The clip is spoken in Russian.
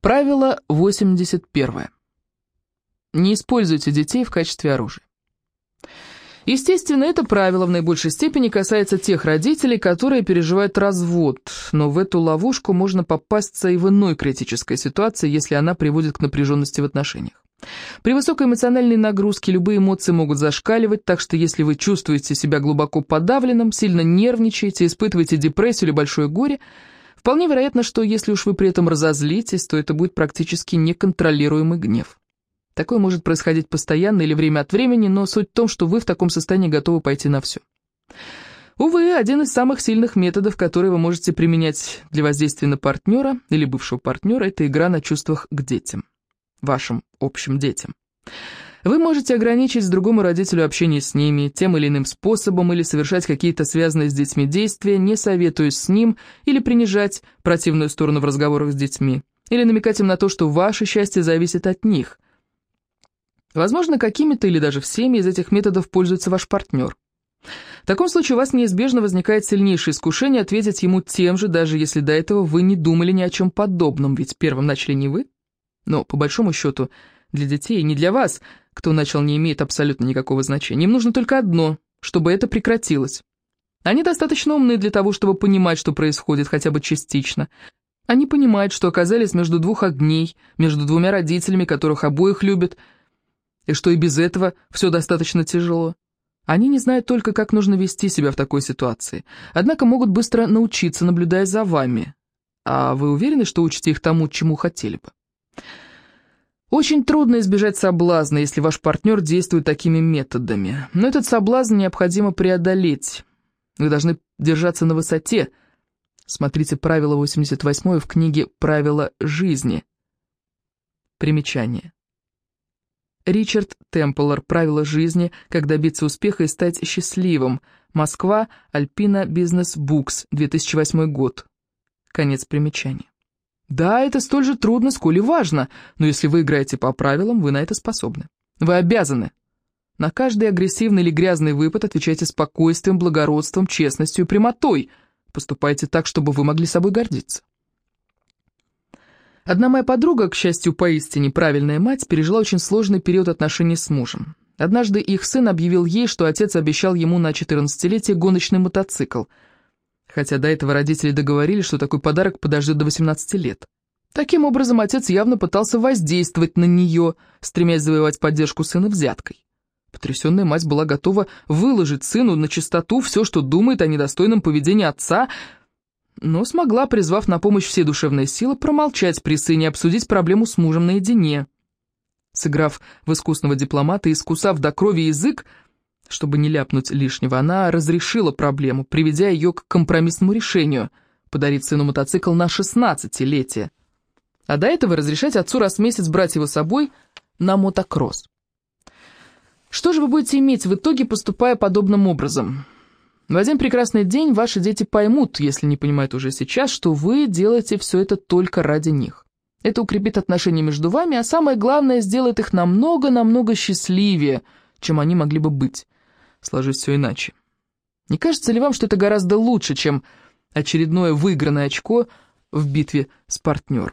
Правило 81. Не используйте детей в качестве оружия. Естественно, это правило в наибольшей степени касается тех родителей, которые переживают развод, но в эту ловушку можно попасться и в иной критической ситуации, если она приводит к напряженности в отношениях. При высокой эмоциональной нагрузке любые эмоции могут зашкаливать, так что если вы чувствуете себя глубоко подавленным, сильно нервничаете, испытываете депрессию или большое горе, вполне вероятно, что если уж вы при этом разозлитесь, то это будет практически неконтролируемый гнев. Такое может происходить постоянно или время от времени, но суть в том, что вы в таком состоянии готовы пойти на все. Увы, один из самых сильных методов, которые вы можете применять для воздействия на партнера или бывшего партнера, это игра на чувствах к детям, вашим общим детям. Вы можете ограничить другому родителю общение с ними тем или иным способом или совершать какие-то связанные с детьми действия, не советуясь с ним, или принижать противную сторону в разговорах с детьми, или намекать им на то, что ваше счастье зависит от них – Возможно, какими-то или даже всеми из этих методов пользуется ваш партнер. В таком случае у вас неизбежно возникает сильнейшее искушение ответить ему тем же, даже если до этого вы не думали ни о чем подобном, ведь первым начали не вы. Но, по большому счету, для детей не для вас, кто начал, не имеет абсолютно никакого значения. Им нужно только одно, чтобы это прекратилось. Они достаточно умны для того, чтобы понимать, что происходит, хотя бы частично. Они понимают, что оказались между двух огней, между двумя родителями, которых обоих любят, и что и без этого все достаточно тяжело. Они не знают только, как нужно вести себя в такой ситуации, однако могут быстро научиться, наблюдая за вами. А вы уверены, что учите их тому, чему хотели бы? Очень трудно избежать соблазна, если ваш партнер действует такими методами, но этот соблазн необходимо преодолеть. Вы должны держаться на высоте. Смотрите правило 88 в книге «Правила жизни». Примечание. Ричард Темплер «Правила жизни. Как добиться успеха и стать счастливым». Москва. Альпина Бизнес Букс. 2008 год. Конец примечания. Да, это столь же трудно, сколь и важно, но если вы играете по правилам, вы на это способны. Вы обязаны. На каждый агрессивный или грязный выпад отвечайте спокойствием, благородством, честностью и прямотой. Поступайте так, чтобы вы могли собой гордиться. Одна моя подруга, к счастью, поистине правильная мать, пережила очень сложный период отношений с мужем. Однажды их сын объявил ей, что отец обещал ему на 14-летие гоночный мотоцикл. Хотя до этого родители договорились, что такой подарок подождет до 18 лет. Таким образом, отец явно пытался воздействовать на нее, стремясь завоевать поддержку сына взяткой. Потрясенная мать была готова выложить сыну на чистоту все, что думает о недостойном поведении отца, но смогла, призвав на помощь все душевные силы, промолчать при сыне и обсудить проблему с мужем наедине. Сыграв в искусного дипломата и искусав до крови язык, чтобы не ляпнуть лишнего, она разрешила проблему, приведя ее к компромиссному решению – подарить сыну мотоцикл на шестнадцатилетие. А до этого разрешать отцу раз в месяц брать его с собой на мотокросс. Что же вы будете иметь в итоге, поступая подобным образом? В один прекрасный день ваши дети поймут, если не понимают уже сейчас, что вы делаете все это только ради них. Это укрепит отношения между вами, а самое главное, сделает их намного-намного счастливее, чем они могли бы быть. Сложись все иначе. Не кажется ли вам, что это гораздо лучше, чем очередное выигранное очко в битве с партнером?